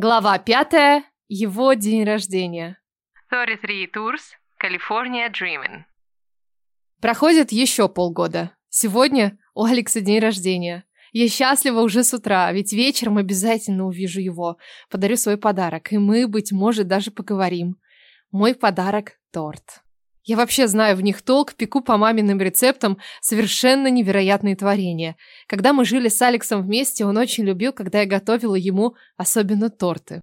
Глава пятая. Его день рождения. 33 Tours, California Dreaming. Проходит еще полгода. Сегодня у Алекса день рождения. Я счастлива уже с утра, ведь вечером обязательно увижу его. Подарю свой подарок, и мы, быть может, даже поговорим. Мой подарок – торт. Я вообще знаю в них толк, пеку по маминым рецептам совершенно невероятные творения. Когда мы жили с Алексом вместе, он очень любил, когда я готовила ему особенно торты.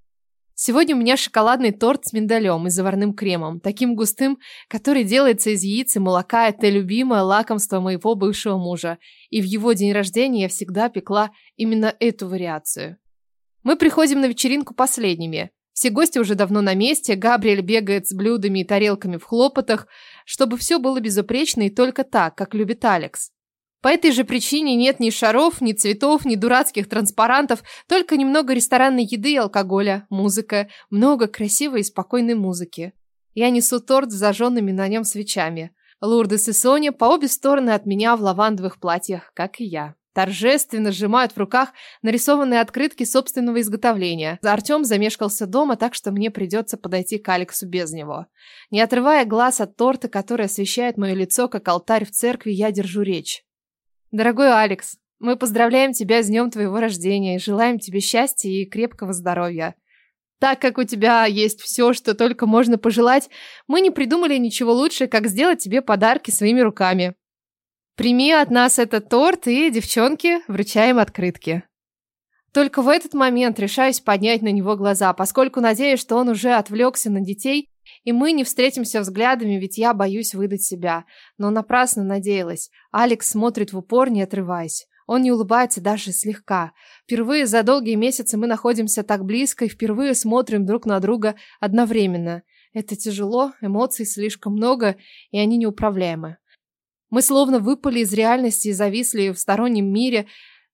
Сегодня у меня шоколадный торт с миндалем и заварным кремом, таким густым, который делается из яиц и молока. Это любимое лакомство моего бывшего мужа. И в его день рождения я всегда пекла именно эту вариацию. Мы приходим на вечеринку последними. Все гости уже давно на месте, Габриэль бегает с блюдами и тарелками в хлопотах, чтобы все было безупречно и только так, как любит Алекс. По этой же причине нет ни шаров, ни цветов, ни дурацких транспарантов, только немного ресторанной еды и алкоголя, музыка, много красивой и спокойной музыки. Я несу торт с зажженными на нем свечами. Лурдес и Соня по обе стороны от меня в лавандовых платьях, как и я торжественно сжимают в руках нарисованные открытки собственного изготовления. Артем замешкался дома, так что мне придется подойти к Алексу без него. Не отрывая глаз от торта, который освещает мое лицо, как алтарь в церкви, я держу речь. Дорогой Алекс, мы поздравляем тебя с днем твоего рождения и желаем тебе счастья и крепкого здоровья. Так как у тебя есть все, что только можно пожелать, мы не придумали ничего лучше, как сделать тебе подарки своими руками. Прими от нас этот торт и, девчонки, вручаем открытки. Только в этот момент решаюсь поднять на него глаза, поскольку надеюсь, что он уже отвлекся на детей, и мы не встретимся взглядами, ведь я боюсь выдать себя. Но напрасно надеялась. Алекс смотрит в упор, не отрываясь. Он не улыбается даже слегка. Впервые за долгие месяцы мы находимся так близко и впервые смотрим друг на друга одновременно. Это тяжело, эмоций слишком много, и они неуправляемы. Мы словно выпали из реальности и зависли в стороннем мире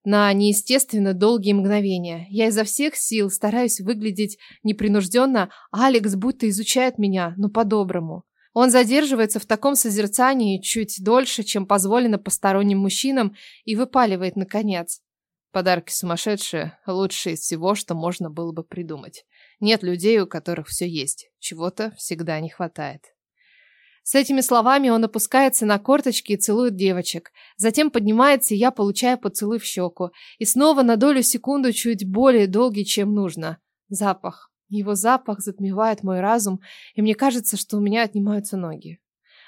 на неестественно долгие мгновения. Я изо всех сил стараюсь выглядеть непринужденно, а Алекс будто изучает меня, но по-доброму. Он задерживается в таком созерцании чуть дольше, чем позволено посторонним мужчинам, и выпаливает наконец. Подарки сумасшедшие, лучшие из всего, что можно было бы придумать. Нет людей, у которых все есть. Чего-то всегда не хватает. С этими словами он опускается на корточки и целует девочек. Затем поднимается, и я получаю поцелуй в щеку. И снова на долю секунду чуть более долгий, чем нужно. Запах. Его запах затмевает мой разум, и мне кажется, что у меня отнимаются ноги.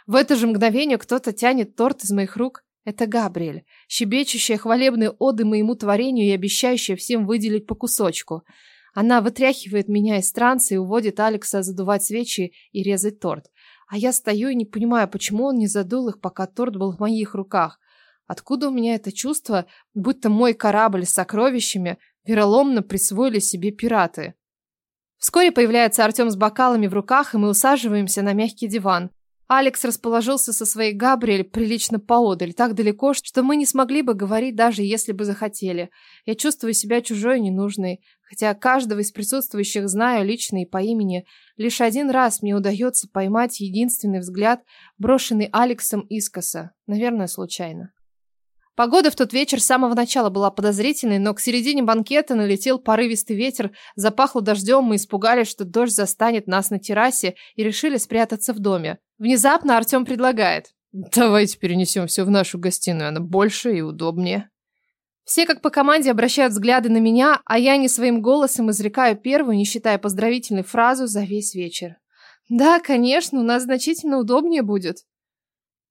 В это же мгновение кто-то тянет торт из моих рук. Это Габриэль, щебечущая хвалебные оды моему творению и обещающая всем выделить по кусочку. Она вытряхивает меня из транса и уводит Алекса задувать свечи и резать торт. А я стою и не понимаю, почему он не задул их, пока торт был в моих руках. Откуда у меня это чувство, будто мой корабль с сокровищами вероломно присвоили себе пираты? Вскоре появляется Артем с бокалами в руках, и мы усаживаемся на мягкий диван. Алекс расположился со своей Габриэль прилично поодаль, так далеко, что мы не смогли бы говорить, даже если бы захотели. Я чувствую себя чужой и ненужной, хотя каждого из присутствующих знаю лично и по имени. Лишь один раз мне удается поймать единственный взгляд, брошенный Алексом искоса, наверное, случайно. Погода в тот вечер с самого начала была подозрительной, но к середине банкета налетел порывистый ветер, запахло дождем, мы испугались, что дождь застанет нас на террасе и решили спрятаться в доме. Внезапно Артем предлагает. Давайте перенесем все в нашу гостиную, она больше и удобнее. Все как по команде обращают взгляды на меня, а я не своим голосом изрекаю первую, не считая поздравительной фразу за весь вечер. Да, конечно, у нас значительно удобнее будет.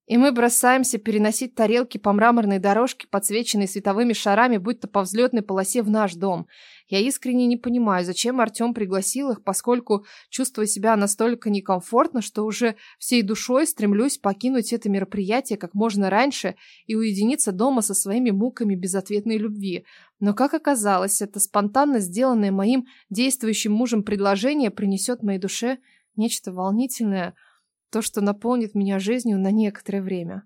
И мы бросаемся переносить тарелки по мраморной дорожке, подсвеченной световыми шарами, будто по взлетной полосе в наш дом. Я искренне не понимаю, зачем Артем пригласил их, поскольку чувствую себя настолько некомфортно, что уже всей душой стремлюсь покинуть это мероприятие как можно раньше и уединиться дома со своими муками безответной любви. Но, как оказалось, это спонтанно сделанное моим действующим мужем предложение принесет моей душе нечто волнительное – то, что наполнит меня жизнью на некоторое время.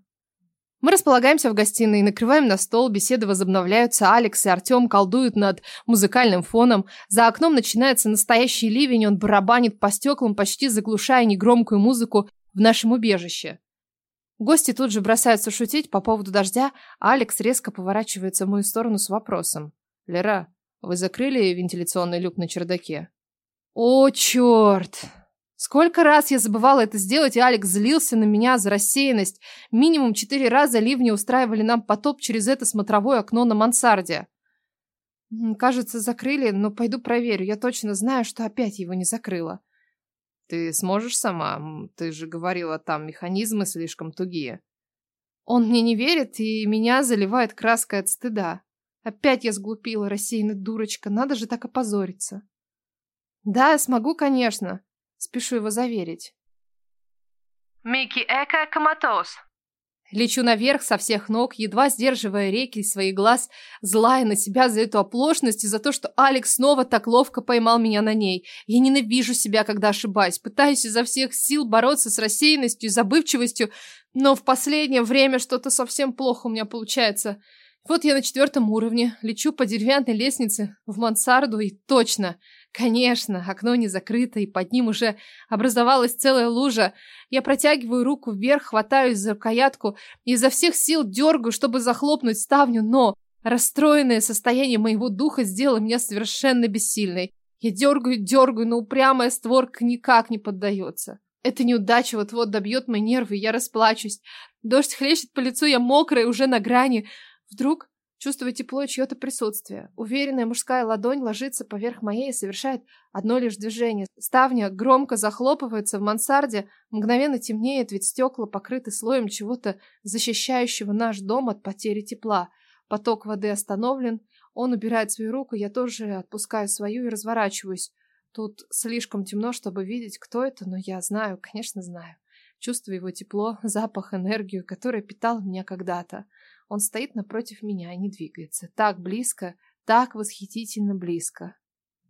Мы располагаемся в гостиной, накрываем на стол, беседы возобновляются, Алекс и Артем колдуют над музыкальным фоном. За окном начинается настоящий ливень, он барабанит по стеклам, почти заглушая негромкую музыку в нашем убежище. Гости тут же бросаются шутить по поводу дождя, а Алекс резко поворачивается в мою сторону с вопросом. «Лера, Вы закрыли вентиляционный люк на чердаке? О, черт! Сколько раз я забывала это сделать, и Алекс злился на меня за рассеянность. Минимум четыре раза ливни устраивали нам потоп через это смотровое окно на мансарде. Кажется, закрыли, но пойду проверю. Я точно знаю, что опять его не закрыла. Ты сможешь сама? Ты же говорила, там механизмы слишком тугие. Он мне не верит, и меня заливает краской от стыда. Опять я сглупила, рассеянная дурочка. Надо же так опозориться. Да, смогу, конечно. Спешу его заверить. Микки Эка Коматоз. Лечу наверх со всех ног, едва сдерживая реки своих глаз, злая на себя за эту оплошность и за то, что Алекс снова так ловко поймал меня на ней. Я ненавижу себя, когда ошибаюсь, пытаюсь изо всех сил бороться с рассеянностью и забывчивостью, но в последнее время что-то совсем плохо у меня получается. Вот я на четвертом уровне, лечу по деревянной лестнице в мансарду и точно, конечно, окно не закрыто и под ним уже образовалась целая лужа. Я протягиваю руку вверх, хватаюсь за рукоятку и изо всех сил дергаю, чтобы захлопнуть ставню, но расстроенное состояние моего духа сделало меня совершенно бессильной. Я дергаю, дергаю, но упрямая створка никак не поддается. Эта неудача вот-вот добьет мои нервы, я расплачусь. Дождь хлещет по лицу, я мокрая, уже на грани. Вдруг чувствую тепло чье-то присутствие. Уверенная мужская ладонь ложится поверх моей и совершает одно лишь движение. Ставня громко захлопывается в мансарде, мгновенно темнеет, ведь стекла покрыты слоем чего-то, защищающего наш дом от потери тепла. Поток воды остановлен, он убирает свою руку, я тоже отпускаю свою и разворачиваюсь. Тут слишком темно, чтобы видеть, кто это, но я знаю, конечно, знаю. Чувствую его тепло, запах, энергию, которая питала меня когда-то. Он стоит напротив меня и не двигается. Так близко, так восхитительно близко.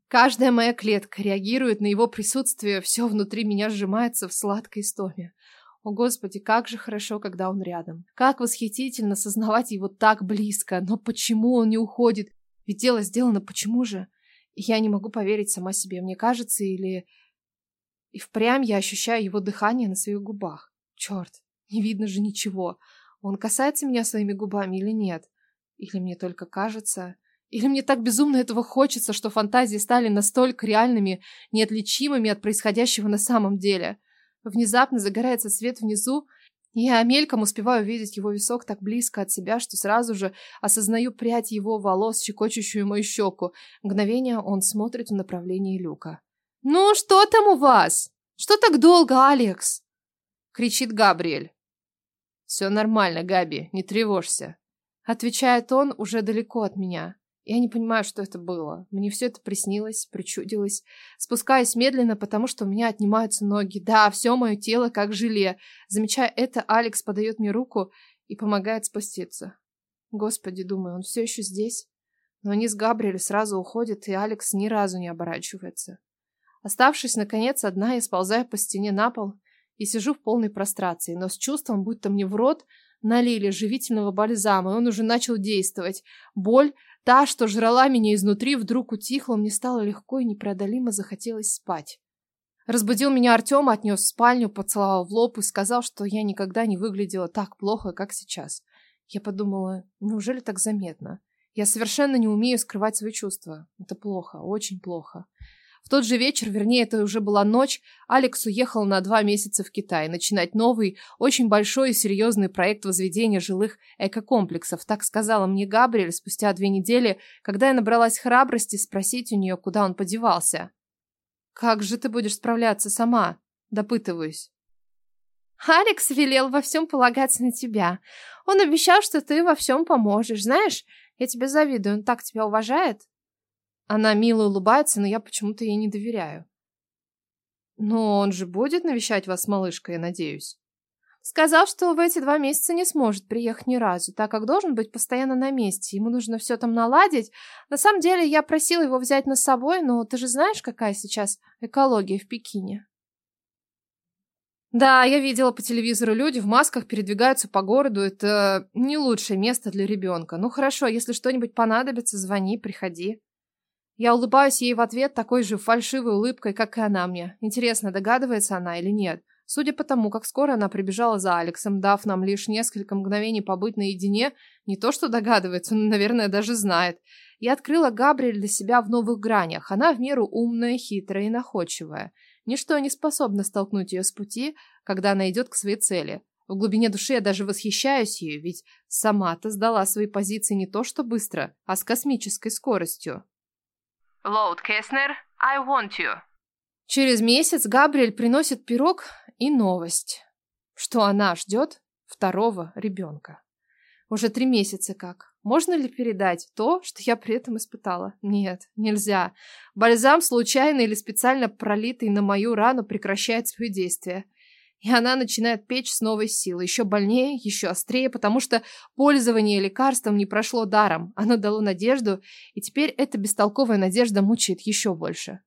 Каждая моя клетка реагирует на его присутствие, все внутри меня сжимается в сладкой стоме. О, Господи, как же хорошо, когда он рядом. Как восхитительно сознавать его так близко. Но почему он не уходит? Ведь дело сделано, почему же? Я не могу поверить сама себе. Мне кажется, или... И впрямь я ощущаю его дыхание на своих губах. Черт, не видно же ничего. Он касается меня своими губами или нет? Или мне только кажется? Или мне так безумно этого хочется, что фантазии стали настолько реальными, неотличимыми от происходящего на самом деле? Внезапно загорается свет внизу, и я мельком успеваю увидеть его висок так близко от себя, что сразу же осознаю прядь его волос, щекочущую мою щеку. Мгновение он смотрит в направлении люка. «Ну, что там у вас? Что так долго, Алекс?» — кричит Габриэль. «Все нормально, Габи, не тревожься», — отвечает он уже далеко от меня. Я не понимаю, что это было. Мне все это приснилось, причудилось. Спускаюсь медленно, потому что у меня отнимаются ноги. Да, все мое тело как желе. Замечая это, Алекс подает мне руку и помогает спуститься. Господи, думаю, он все еще здесь? Но они с Габриэль сразу уходят, и Алекс ни разу не оборачивается. Оставшись, наконец, одна, я сползаю по стене на пол и сижу в полной прострации, но с чувством, будто мне в рот налили живительного бальзама, и он уже начал действовать. Боль, та, что жрала меня изнутри, вдруг утихла, мне стало легко и непреодолимо захотелось спать. Разбудил меня Артем, отнес в спальню, поцеловал в лоб и сказал, что я никогда не выглядела так плохо, как сейчас. Я подумала, неужели так заметно? Я совершенно не умею скрывать свои чувства. Это плохо, очень плохо. В тот же вечер, вернее, это уже была ночь, Алекс уехал на два месяца в Китай начинать новый, очень большой и серьезный проект возведения жилых экокомплексов. Так сказала мне Габриэль спустя две недели, когда я набралась храбрости спросить у нее, куда он подевался. «Как же ты будешь справляться сама?» – допытываюсь. «Алекс велел во всем полагаться на тебя. Он обещал, что ты во всем поможешь. Знаешь, я тебе завидую, он так тебя уважает». Она мило улыбается, но я почему-то ей не доверяю. Но он же будет навещать вас, малышка, я надеюсь. Сказал, что в эти два месяца не сможет приехать ни разу, так как должен быть постоянно на месте. Ему нужно все там наладить. На самом деле, я просила его взять нас с собой, но ты же знаешь, какая сейчас экология в Пекине. Да, я видела по телевизору, люди в масках передвигаются по городу. Это не лучшее место для ребенка. Ну хорошо, если что-нибудь понадобится, звони, приходи. Я улыбаюсь ей в ответ такой же фальшивой улыбкой, как и она мне. Интересно, догадывается она или нет? Судя по тому, как скоро она прибежала за Алексом, дав нам лишь несколько мгновений побыть наедине, не то что догадывается, но, наверное, даже знает. Я открыла Габриэль для себя в новых гранях. Она в меру умная, хитрая и находчивая. Ничто не способно столкнуть ее с пути, когда она идет к своей цели. В глубине души я даже восхищаюсь ею, ведь сама-то сдала свои позиции не то что быстро, а с космической скоростью. Лоуд Кеснер, I want you. Через месяц Габриэль приносит пирог и новость, что она ждет второго ребенка. Уже три месяца как. Можно ли передать то, что я при этом испытала? Нет, нельзя. Бальзам, случайно или специально пролитый на мою рану, прекращает свое действие. И она начинает печь с новой силой, еще больнее, еще острее, потому что пользование лекарством не прошло даром. Оно дало надежду, и теперь эта бестолковая надежда мучает еще больше.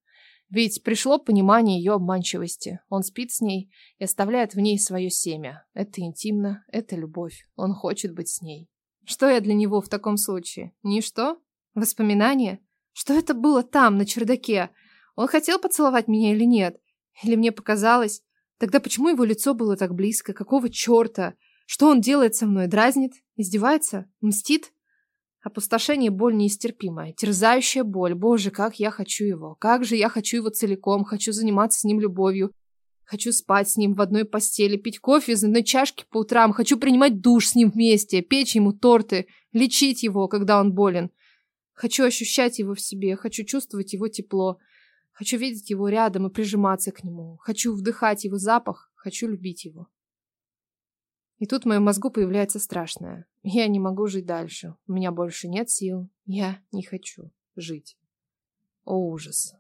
Ведь пришло понимание ее обманчивости. Он спит с ней и оставляет в ней свое семя. Это интимно, это любовь. Он хочет быть с ней. Что я для него в таком случае? Ничто? Воспоминания? Что это было там, на чердаке? Он хотел поцеловать меня или нет? Или мне показалось? Тогда почему его лицо было так близко? Какого черта? Что он делает со мной? Дразнит? Издевается? Мстит? Опустошение, боль неистерпимая, терзающая боль. Боже, как я хочу его. Как же я хочу его целиком. Хочу заниматься с ним любовью. Хочу спать с ним в одной постели, пить кофе из одной чашки по утрам. Хочу принимать душ с ним вместе, печь ему торты, лечить его, когда он болен. Хочу ощущать его в себе, хочу чувствовать его тепло. Хочу видеть его рядом и прижиматься к нему. Хочу вдыхать его запах, хочу любить его. И тут в моем мозгу появляется страшное. Я не могу жить дальше. У меня больше нет сил. Я не хочу жить. О, ужас.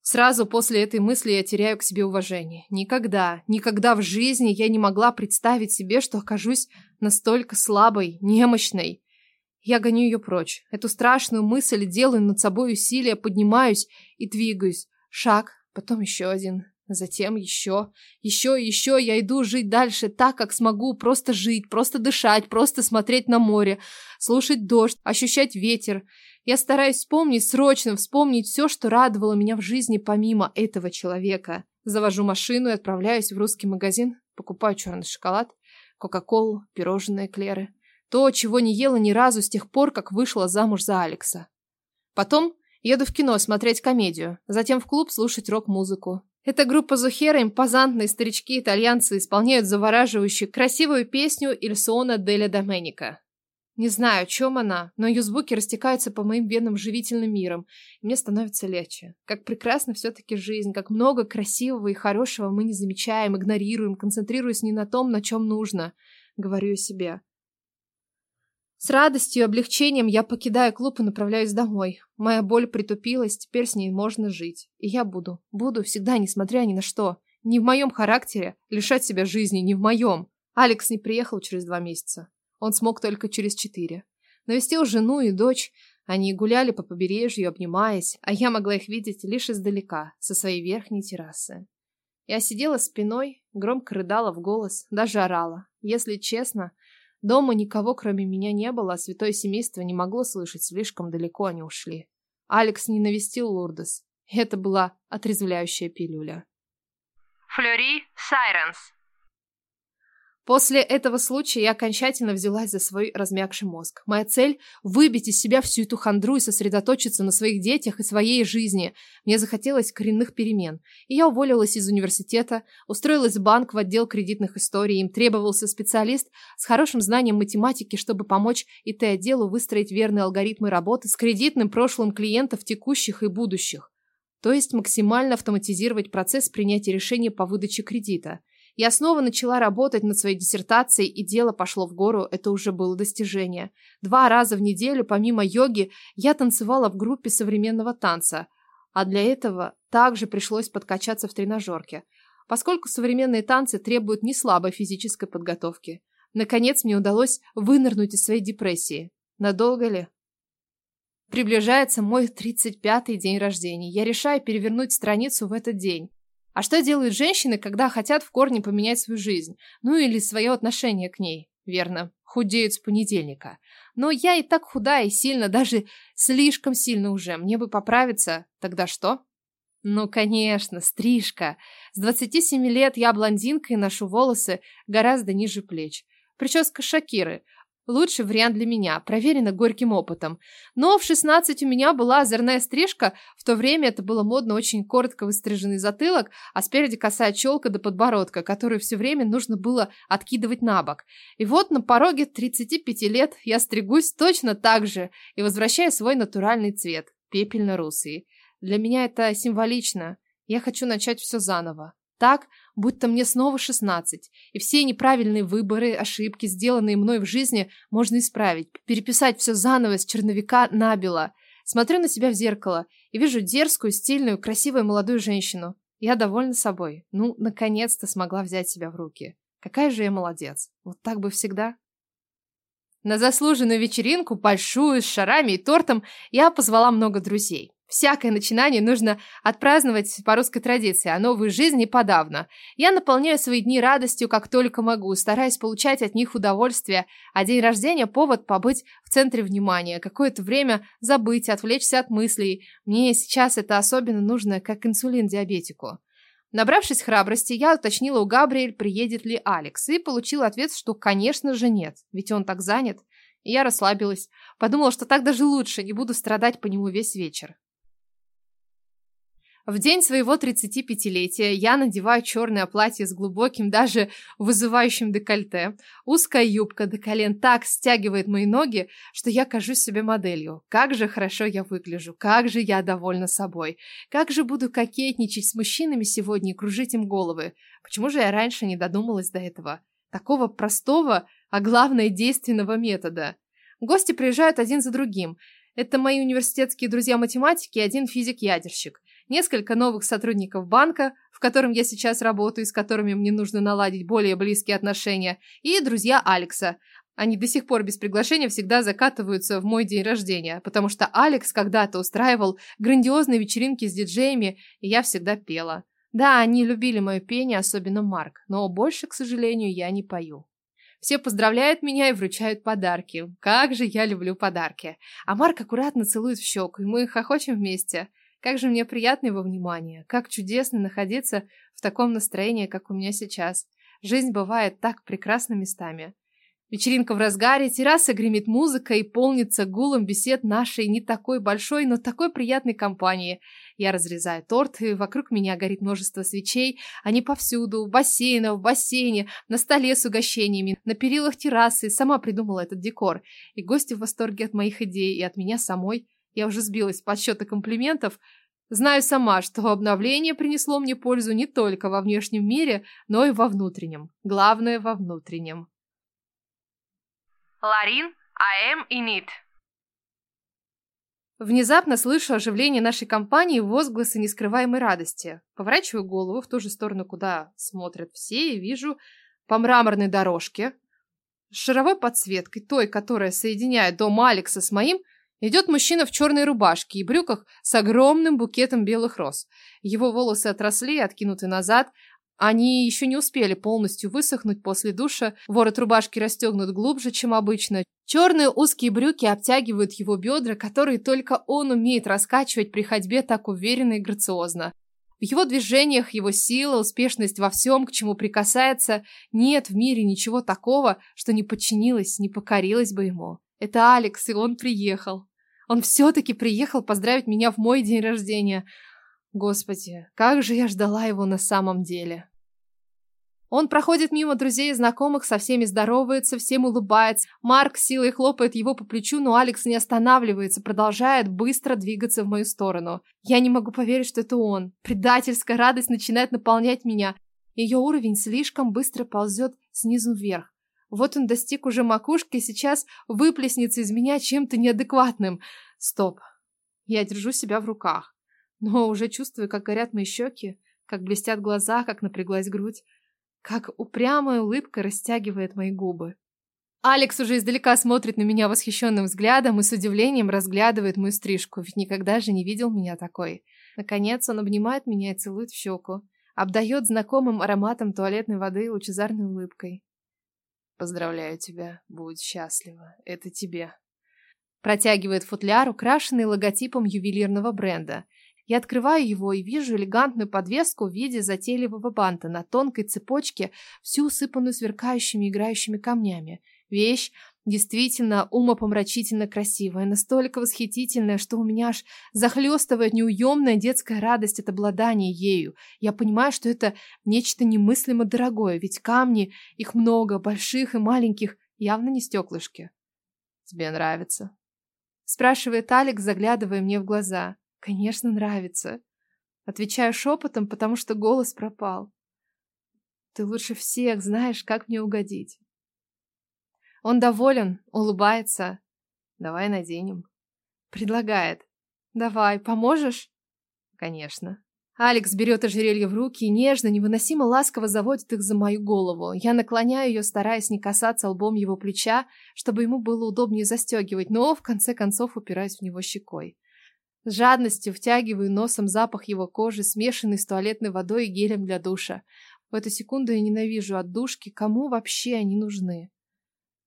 Сразу после этой мысли я теряю к себе уважение. Никогда, никогда в жизни я не могла представить себе, что окажусь настолько слабой, немощной. Я гоню ее прочь. Эту страшную мысль делаю над собой усилия, поднимаюсь и двигаюсь. Шаг, потом еще один, Затем еще, еще и еще я иду жить дальше так, как смогу, просто жить, просто дышать, просто смотреть на море, слушать дождь, ощущать ветер. Я стараюсь вспомнить, срочно вспомнить все, что радовало меня в жизни помимо этого человека. Завожу машину и отправляюсь в русский магазин, покупаю черный шоколад, кока-колу, пирожные эклеры. То, чего не ела ни разу с тех пор, как вышла замуж за Алекса. Потом еду в кино смотреть комедию, затем в клуб слушать рок-музыку. Эта группа Зухера, импозантные старички-итальянцы, исполняют завораживающую красивую песню Ильсона Деля Доменика. Не знаю, о чем она, но ее звуки растекаются по моим венам живительным миром, и мне становится легче. Как прекрасна все-таки жизнь, как много красивого и хорошего мы не замечаем, игнорируем, концентрируясь не на том, на чем нужно, говорю себе. С радостью и облегчением я покидаю клуб и направляюсь домой. Моя боль притупилась, теперь с ней можно жить. И я буду, буду всегда, несмотря ни на что. Не в моем характере лишать себя жизни, не в моем. Алекс не приехал через два месяца. Он смог только через четыре. Навестил жену и дочь. Они гуляли по побережью, обнимаясь, а я могла их видеть лишь издалека, со своей верхней террасы. Я сидела спиной, громко рыдала в голос, даже орала. Если честно, Дома никого, кроме меня, не было, а святое семейство не могло слышать, слишком далеко они ушли. Алекс не навестил Лурдес. Это была отрезвляющая пилюля. Флори Сайренс. После этого случая я окончательно взялась за свой размягший мозг. Моя цель – выбить из себя всю эту хандру и сосредоточиться на своих детях и своей жизни. Мне захотелось коренных перемен. И я уволилась из университета, устроилась в банк в отдел кредитных историй. Им требовался специалист с хорошим знанием математики, чтобы помочь ИТ-отделу выстроить верные алгоритмы работы с кредитным прошлым клиентов текущих и будущих. То есть максимально автоматизировать процесс принятия решения по выдаче кредита – я снова начала работать над своей диссертацией, и дело пошло в гору, это уже было достижение. Два раза в неделю, помимо йоги, я танцевала в группе современного танца, а для этого также пришлось подкачаться в тренажерке, поскольку современные танцы требуют не слабой физической подготовки. Наконец мне удалось вынырнуть из своей депрессии. Надолго ли? Приближается мой 35-й день рождения. Я решаю перевернуть страницу в этот день. А что делают женщины, когда хотят в корне поменять свою жизнь? Ну или свое отношение к ней? Верно, худеют с понедельника. Но я и так худая и сильно, даже слишком сильно уже. Мне бы поправиться. Тогда что? Ну, конечно, стрижка. С 27 лет я блондинка и ношу волосы гораздо ниже плеч. Прическа Шакиры. Лучший вариант для меня, проверено горьким опытом. Но в 16 у меня была озорная стрижка, в то время это было модно очень коротко выстриженный затылок, а спереди косая челка до подбородка, которую все время нужно было откидывать на бок. И вот на пороге 35 лет я стригусь точно так же и возвращаю свой натуральный цвет, пепельно-русый. Для меня это символично. Я хочу начать все заново. Так, будто мне снова 16, и все неправильные выборы, ошибки, сделанные мной в жизни, можно исправить, переписать все заново с черновика набело. Смотрю на себя в зеркало и вижу дерзкую, стильную, красивую молодую женщину. Я довольна собой. Ну, наконец-то смогла взять себя в руки. Какая же я молодец. Вот так бы всегда. На заслуженную вечеринку, большую, с шарами и тортом, я позвала много друзей. Всякое начинание нужно отпраздновать по русской традиции, а новую жизнь и подавно. Я наполняю свои дни радостью, как только могу, стараясь получать от них удовольствие, а день рождения – повод побыть в центре внимания, какое-то время забыть, отвлечься от мыслей. Мне сейчас это особенно нужно, как инсулин диабетику. Набравшись храбрости, я уточнила у Габриэль, приедет ли Алекс, и получила ответ, что, конечно же, нет, ведь он так занят. И я расслабилась. Подумала, что так даже лучше, не буду страдать по нему весь вечер. В день своего 35-летия я надеваю черное платье с глубоким, даже вызывающим декольте. Узкая юбка до колен так стягивает мои ноги, что я кажусь себе моделью. Как же хорошо я выгляжу, как же я довольна собой. Как же буду кокетничать с мужчинами сегодня и кружить им головы. Почему же я раньше не додумалась до этого? Такого простого, а главное действенного метода. Гости приезжают один за другим. Это мои университетские друзья-математики и один физик-ядерщик несколько новых сотрудников банка, в котором я сейчас работаю с которыми мне нужно наладить более близкие отношения, и друзья Алекса. Они до сих пор без приглашения всегда закатываются в мой день рождения, потому что Алекс когда-то устраивал грандиозные вечеринки с диджеями, и я всегда пела. Да, они любили мое пение, особенно Марк, но больше, к сожалению, я не пою. Все поздравляют меня и вручают подарки. Как же я люблю подарки. А Марк аккуратно целует в щеку, и мы хохочем вместе. Как же мне приятно его внимание, как чудесно находиться в таком настроении, как у меня сейчас. Жизнь бывает так прекрасна местами. Вечеринка в разгаре, терраса гремит музыка и полнится гулом бесед нашей не такой большой, но такой приятной компании. Я разрезаю торт, и вокруг меня горит множество свечей. Они повсюду, в бассейне, в бассейне, на столе с угощениями, на перилах террасы. Сама придумала этот декор. И гости в восторге от моих идей и от меня самой. Я уже сбилась в подсчеты комплиментов. Знаю сама, что обновление принесло мне пользу не только во внешнем мире, но и во внутреннем. Главное, во внутреннем. Ларин, I am in it. Внезапно слышу оживление нашей компании возгласы нескрываемой радости. Поворачиваю голову в ту же сторону, куда смотрят все, и вижу по мраморной дорожке с шаровой подсветкой, той, которая соединяет дом Алекса с моим, Идет мужчина в черной рубашке и брюках с огромным букетом белых роз. Его волосы отросли, откинуты назад. Они еще не успели полностью высохнуть после душа. Ворот рубашки расстегнут глубже, чем обычно. Черные узкие брюки обтягивают его бедра, которые только он умеет раскачивать при ходьбе так уверенно и грациозно. В его движениях, его сила, успешность во всем, к чему прикасается, нет в мире ничего такого, что не подчинилось, не покорилось бы ему. Это Алекс, и он приехал. Он все-таки приехал поздравить меня в мой день рождения. Господи, как же я ждала его на самом деле. Он проходит мимо друзей и знакомых, со всеми здоровается, всем улыбается. Марк силой хлопает его по плечу, но Алекс не останавливается, продолжает быстро двигаться в мою сторону. Я не могу поверить, что это он. Предательская радость начинает наполнять меня. Ее уровень слишком быстро ползет снизу вверх. Вот он достиг уже макушки, сейчас выплеснется из меня чем-то неадекватным. Стоп. Я держу себя в руках. Но уже чувствую, как горят мои щеки, как блестят глаза, как напряглась грудь, как упрямая улыбка растягивает мои губы. Алекс уже издалека смотрит на меня восхищенным взглядом и с удивлением разглядывает мою стрижку, ведь никогда же не видел меня такой. Наконец он обнимает меня и целует в щеку, обдает знакомым ароматом туалетной воды и лучезарной улыбкой. Поздравляю тебя, будь счастлива. Это тебе. Протягивает футляр, украшенный логотипом ювелирного бренда. Я открываю его и вижу элегантную подвеску в виде затейливого банта на тонкой цепочке, всю усыпанную сверкающими играющими камнями. Вещь действительно умопомрачительно красивая, настолько восхитительная, что у меня аж захлестывает неуемная детская радость от обладания ею. Я понимаю, что это нечто немыслимо дорогое, ведь камни, их много, больших и маленьких, явно не стеклышки. «Тебе нравится?» Спрашивает Алекс, заглядывая мне в глаза. «Конечно, нравится». Отвечаю шепотом, потому что голос пропал. «Ты лучше всех знаешь, как мне угодить». Он доволен, улыбается. «Давай наденем». Предлагает. «Давай, поможешь?» «Конечно». Алекс берет ожерелье в руки и нежно, невыносимо ласково заводит их за мою голову. Я наклоняю ее, стараясь не касаться лбом его плеча, чтобы ему было удобнее застегивать, но в конце концов упираюсь в него щекой. С жадностью втягиваю носом запах его кожи, смешанный с туалетной водой и гелем для душа. В эту секунду я ненавижу отдушки, кому вообще они нужны.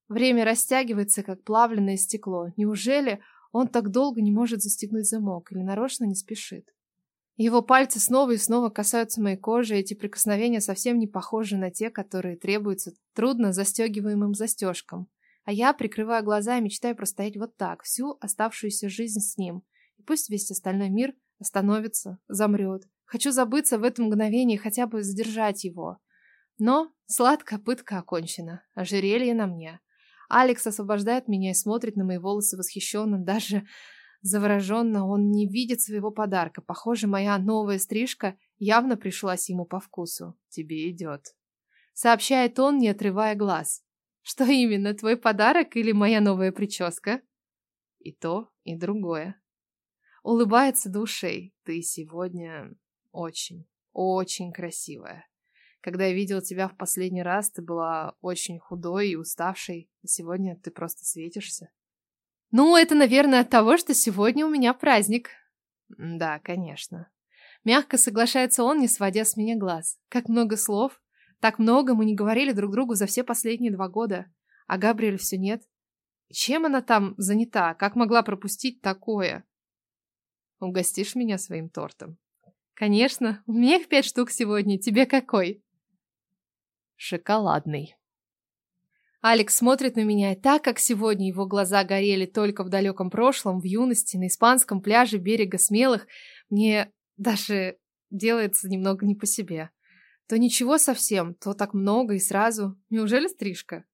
Время растягивается, как плавленное стекло. Неужели он так долго не может застегнуть замок или нарочно не спешит? Его пальцы снова и снова касаются моей кожи, эти прикосновения совсем не похожи на те, которые требуются трудно застегиваемым застежкам. А я, прикрывая глаза, и мечтаю простоять вот так, всю оставшуюся жизнь с ним. И пусть весь остальной мир остановится, замрет. Хочу забыться в этом мгновении, хотя бы задержать его. Но сладкая пытка окончена. Ожерелье на мне. Алекс освобождает меня и смотрит на мои волосы восхищенно, даже Завороженно он не видит своего подарка. Похоже, моя новая стрижка явно пришлась ему по вкусу. Тебе идет. Сообщает он, не отрывая глаз. Что именно, твой подарок или моя новая прическа? И то, и другое. Улыбается до ушей. Ты сегодня очень, очень красивая. Когда я видел тебя в последний раз, ты была очень худой и уставшей, а сегодня ты просто светишься. Ну, это, наверное, от того, что сегодня у меня праздник. Да, конечно. Мягко соглашается он, не сводя с меня глаз. Как много слов. Так много мы не говорили друг другу за все последние два года. А Габриэль все нет. Чем она там занята? Как могла пропустить такое? Угостишь меня своим тортом? Конечно. У меня их пять штук сегодня. Тебе какой? Шоколадный. Алекс смотрит на меня, так как сегодня его глаза горели только в далеком прошлом, в юности, на испанском пляже берега смелых, мне даже делается немного не по себе. То ничего совсем, то так много и сразу. Неужели стрижка?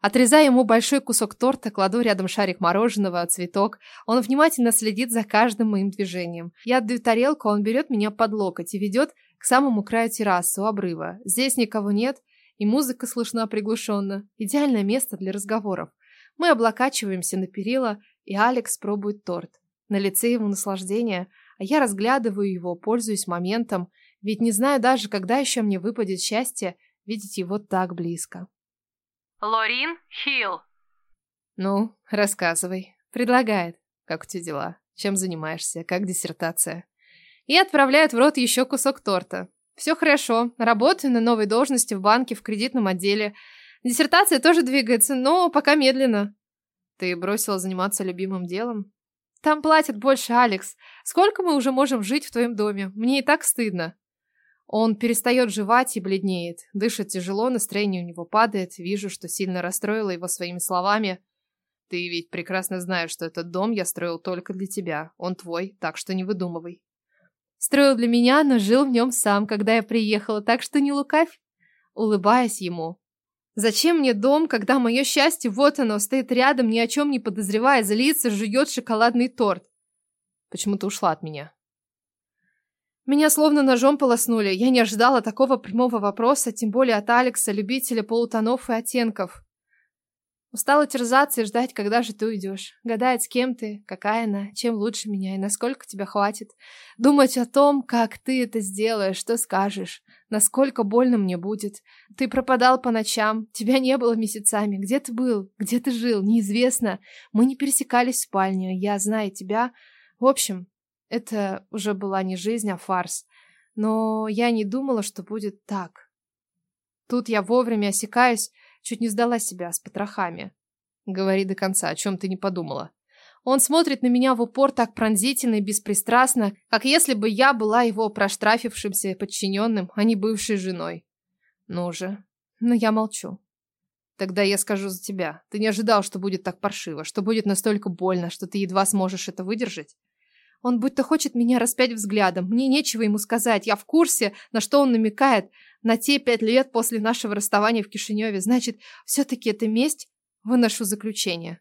Отрезая ему большой кусок торта, кладу рядом шарик мороженого, цветок. Он внимательно следит за каждым моим движением. Я отдаю тарелку, он берет меня под локоть и ведет к самому краю террасы у обрыва. Здесь никого нет, и музыка слышна приглушенно. Идеальное место для разговоров. Мы облокачиваемся на перила, и Алекс пробует торт. На лице ему наслаждение, а я разглядываю его, пользуюсь моментом, ведь не знаю даже, когда еще мне выпадет счастье видеть его так близко. Лорин Хилл. Ну, рассказывай. Предлагает. Как у тебя дела? Чем занимаешься? Как диссертация? И отправляет в рот еще кусок торта. Все хорошо. Работаю на новой должности в банке в кредитном отделе. Диссертация тоже двигается, но пока медленно. Ты бросила заниматься любимым делом? Там платят больше, Алекс. Сколько мы уже можем жить в твоем доме? Мне и так стыдно. Он перестает жевать и бледнеет. Дышит тяжело, настроение у него падает. Вижу, что сильно расстроила его своими словами. Ты ведь прекрасно знаешь, что этот дом я строил только для тебя. Он твой, так что не выдумывай. Строил для меня, но жил в нем сам, когда я приехала, так что не лукавь. Улыбаясь ему. Зачем мне дом, когда мое счастье, вот оно, стоит рядом, ни о чем не подозревая, злится, жует шоколадный торт? Почему ты ушла от меня? Меня словно ножом полоснули. Я не ожидала такого прямого вопроса, тем более от Алекса, любителя полутонов и оттенков. Устала терзаться и ждать, когда же ты уйдешь. Гадать, с кем ты, какая она, чем лучше меня и насколько тебя хватит. Думать о том, как ты это сделаешь, что скажешь, насколько больно мне будет. Ты пропадал по ночам, тебя не было месяцами. Где ты был? Где ты жил? Неизвестно. Мы не пересекались в спальне. Я знаю тебя. В общем, это уже была не жизнь, а фарс. Но я не думала, что будет так. Тут я вовремя осекаюсь, Чуть не сдала себя с потрохами. Говори до конца, о чем ты не подумала. Он смотрит на меня в упор так пронзительно и беспристрастно, как если бы я была его проштрафившимся подчиненным, а не бывшей женой. Ну же. Но я молчу. Тогда я скажу за тебя. Ты не ожидал, что будет так паршиво, что будет настолько больно, что ты едва сможешь это выдержать? Он будто хочет меня распять взглядом. Мне нечего ему сказать. Я в курсе, на что он намекает. На те пять лет после нашего расставания в Кишиневе. Значит, все-таки это месть? Выношу заключение.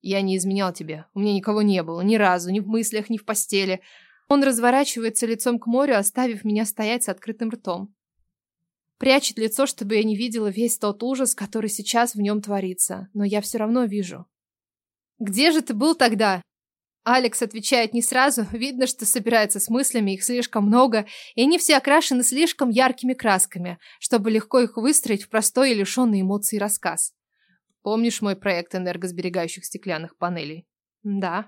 Я не изменял тебе. У меня никого не было. Ни разу. Ни в мыслях, ни в постели. Он разворачивается лицом к морю, оставив меня стоять с открытым ртом. Прячет лицо, чтобы я не видела весь тот ужас, который сейчас в нем творится. Но я все равно вижу. «Где же ты был тогда?» Алекс отвечает не сразу, видно, что собирается с мыслями, их слишком много, и они все окрашены слишком яркими красками, чтобы легко их выстроить в простой и лишенный эмоций рассказ. Помнишь мой проект энергосберегающих стеклянных панелей? Да.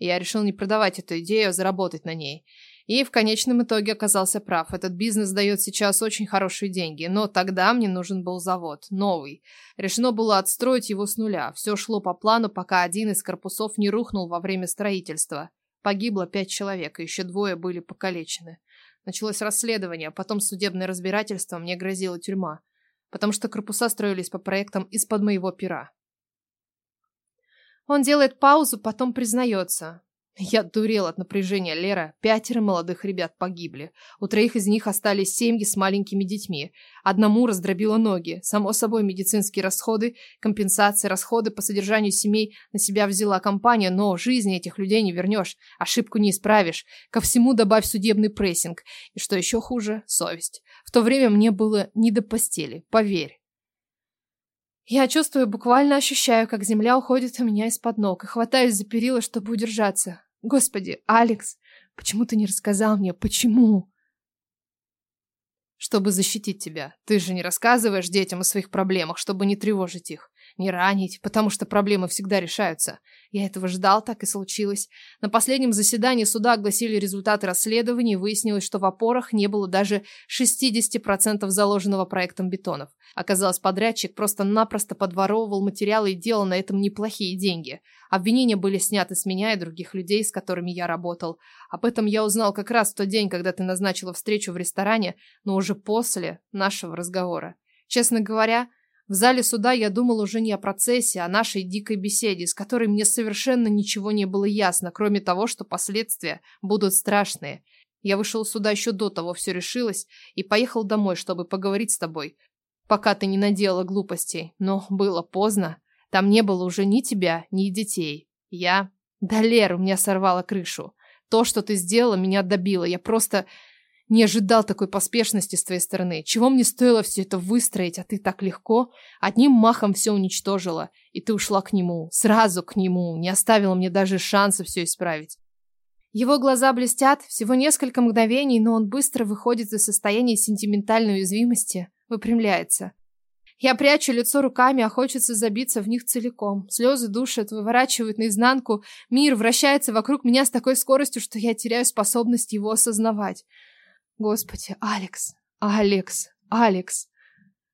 Я решил не продавать эту идею, а заработать на ней. И в конечном итоге оказался прав. Этот бизнес дает сейчас очень хорошие деньги, но тогда мне нужен был завод, новый. Решено было отстроить его с нуля. Все шло по плану, пока один из корпусов не рухнул во время строительства. Погибло пять человек, и еще двое были покалечены. Началось расследование, потом судебное разбирательство, мне грозила тюрьма. Потому что корпуса строились по проектам из-под моего пера. Он делает паузу, потом признается. Я дурел от напряжения, Лера. Пятеро молодых ребят погибли. У троих из них остались семьи с маленькими детьми. Одному раздробило ноги. Само собой, медицинские расходы, компенсации, расходы по содержанию семей на себя взяла компания, но жизни этих людей не вернешь. Ошибку не исправишь. Ко всему добавь судебный прессинг. И что еще хуже, совесть. В то время мне было не до постели, поверь. Я чувствую, буквально ощущаю, как земля уходит у меня из-под ног и хватаюсь за перила, чтобы удержаться. Господи, Алекс, почему ты не рассказал мне? Почему? Чтобы защитить тебя. Ты же не рассказываешь детям о своих проблемах, чтобы не тревожить их не ранить, потому что проблемы всегда решаются. Я этого ждал, так и случилось. На последнем заседании суда огласили результаты расследования и выяснилось, что в опорах не было даже 60% заложенного проектом бетонов. Оказалось, подрядчик просто-напросто подворовывал материалы и делал на этом неплохие деньги. Обвинения были сняты с меня и других людей, с которыми я работал. Об этом я узнал как раз в тот день, когда ты назначила встречу в ресторане, но уже после нашего разговора. Честно говоря, в зале суда я думал уже не о процессе, а о нашей дикой беседе, с которой мне совершенно ничего не было ясно, кроме того, что последствия будут страшные. Я вышел сюда еще до того, все решилось, и поехал домой, чтобы поговорить с тобой, пока ты не наделала глупостей. Но было поздно. Там не было уже ни тебя, ни детей. Я... Да, Лер, у меня сорвало крышу. То, что ты сделала, меня добило. Я просто... Не ожидал такой поспешности с твоей стороны. Чего мне стоило все это выстроить, а ты так легко? Одним махом все уничтожила. И ты ушла к нему. Сразу к нему. Не оставила мне даже шанса все исправить. Его глаза блестят, всего несколько мгновений, но он быстро выходит из состояния сентиментальной уязвимости, выпрямляется. Я прячу лицо руками, а хочется забиться в них целиком. Слезы душат, выворачивают наизнанку. Мир вращается вокруг меня с такой скоростью, что я теряю способность его осознавать. Господи, Алекс, Алекс, Алекс.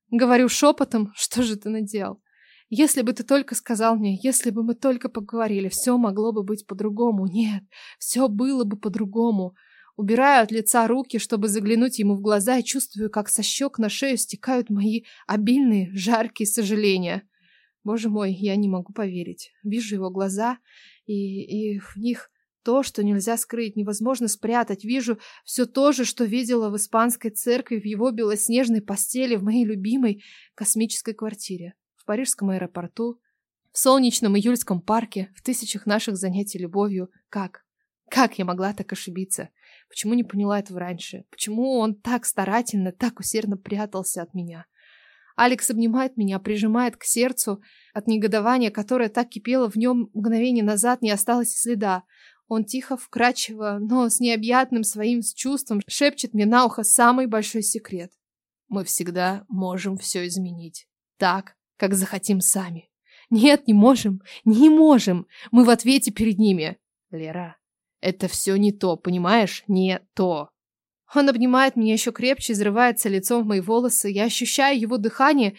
Говорю шепотом, что же ты наделал? Если бы ты только сказал мне, если бы мы только поговорили, все могло бы быть по-другому. Нет, все было бы по-другому. Убираю от лица руки, чтобы заглянуть ему в глаза, и чувствую, как со щек на шею стекают мои обильные, жаркие сожаления. Боже мой, я не могу поверить. Вижу его глаза, и, и в них то, что нельзя скрыть, невозможно спрятать. Вижу все то же, что видела в испанской церкви, в его белоснежной постели, в моей любимой космической квартире, в парижском аэропорту, в солнечном июльском парке, в тысячах наших занятий любовью. Как? Как я могла так ошибиться? Почему не поняла этого раньше? Почему он так старательно, так усердно прятался от меня? Алекс обнимает меня, прижимает к сердцу. От негодования, которое так кипело в нем мгновение назад, не осталось и следа. Он тихо, вкрадчиво, но с необъятным своим чувством шепчет мне на ухо самый большой секрет. Мы всегда можем все изменить. Так, как захотим сами. Нет, не можем, не можем. Мы в ответе перед ними. Лера, это все не то, понимаешь? Не то. Он обнимает меня еще крепче, взрывается лицом в мои волосы. Я ощущаю его дыхание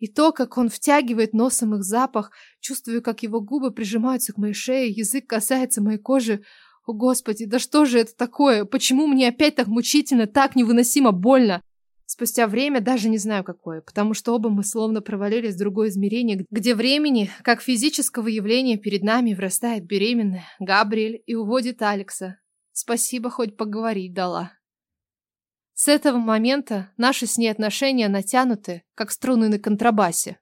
И то, как он втягивает носом их запах, чувствую, как его губы прижимаются к моей шее, язык касается моей кожи. О, Господи, да что же это такое? Почему мне опять так мучительно, так невыносимо больно? Спустя время даже не знаю какое, потому что оба мы словно провалились в другое измерение, где времени, как физического явления, перед нами врастает беременная Габриэль и уводит Алекса. Спасибо, хоть поговорить дала. С этого момента наши с ней отношения натянуты, как струны на контрабасе.